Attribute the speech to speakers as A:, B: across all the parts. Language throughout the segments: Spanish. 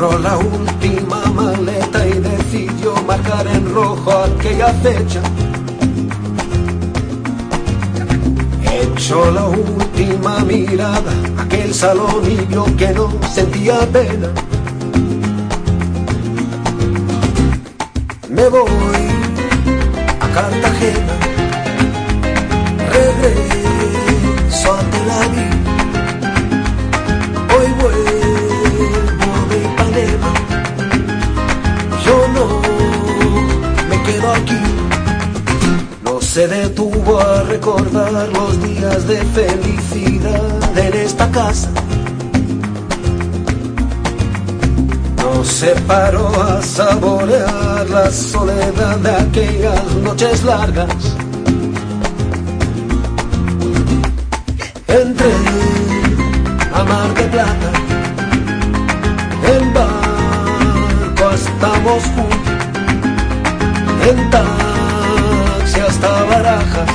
A: la última maleta y decidió marcar en rojo aquella fecha. Echó la última mirada a aquel salón y vio que no sentía pena. Me voy a Cartagena, regreso. Se detuvo a recordar los días de felicidad en esta casa. No se paró a saborear la soledad de aquellas noches largas. Entré a Mar de Plata, en barco hasta Moscú, en taxi hasta Barajas.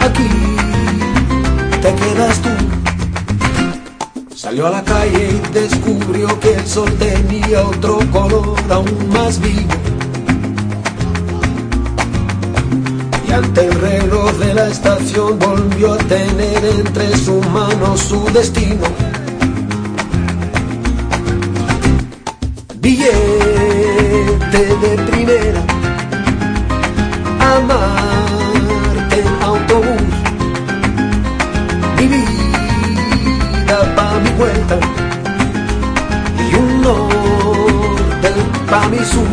A: Aquí te quedas tú. Salió a la calle y descubrió que el sol tenía otro color aún más vivo. Y ante el reloj de la estación volvió a tener entre sus manos su destino. Billete de vuelta y un norte pa' mi sur.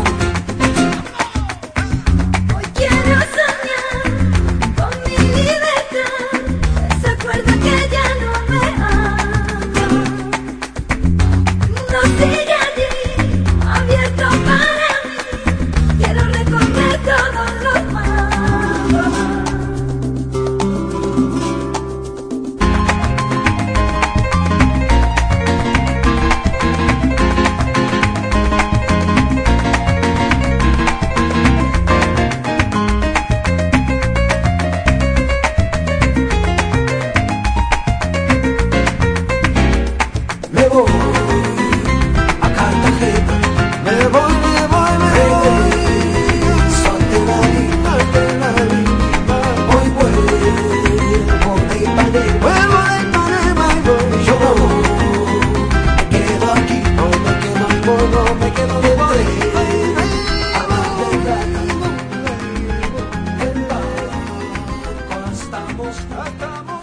A: estamos.